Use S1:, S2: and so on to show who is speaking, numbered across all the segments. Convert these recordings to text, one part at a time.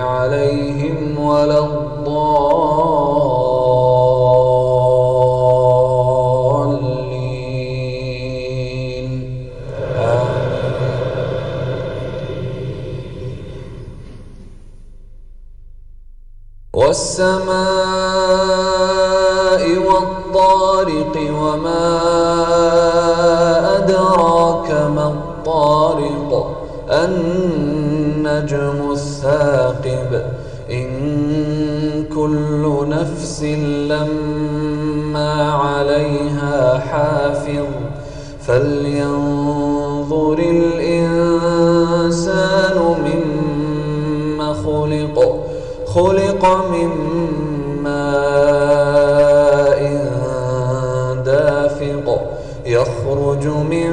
S1: عليهم ولا الضالين. والسماء والطارق وما أدراك ما الطارق. النجم الثاقب إن كل نفس لما عليها حافظ. فلينظر الإنسان مما خلق خلق من ماء دافق. يخرج من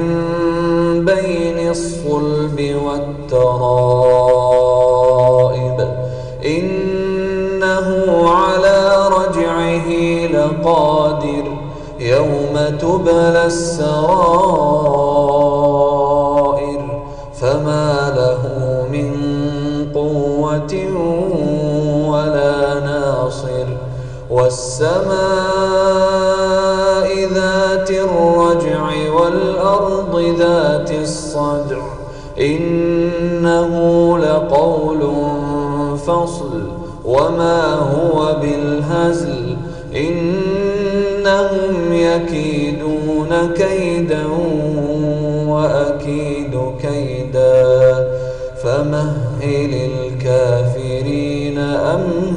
S1: بين الصلب والترائب لقادر يوم تبلى السرائر فما له من قوة ولا ناصر والسماء ذات الرجع والأرض ذات الصدع إنه لقول فصل وما هو بالهزل إنهم يكيدون كيدا وأكيد كيدا فمهل الكافرين أمهل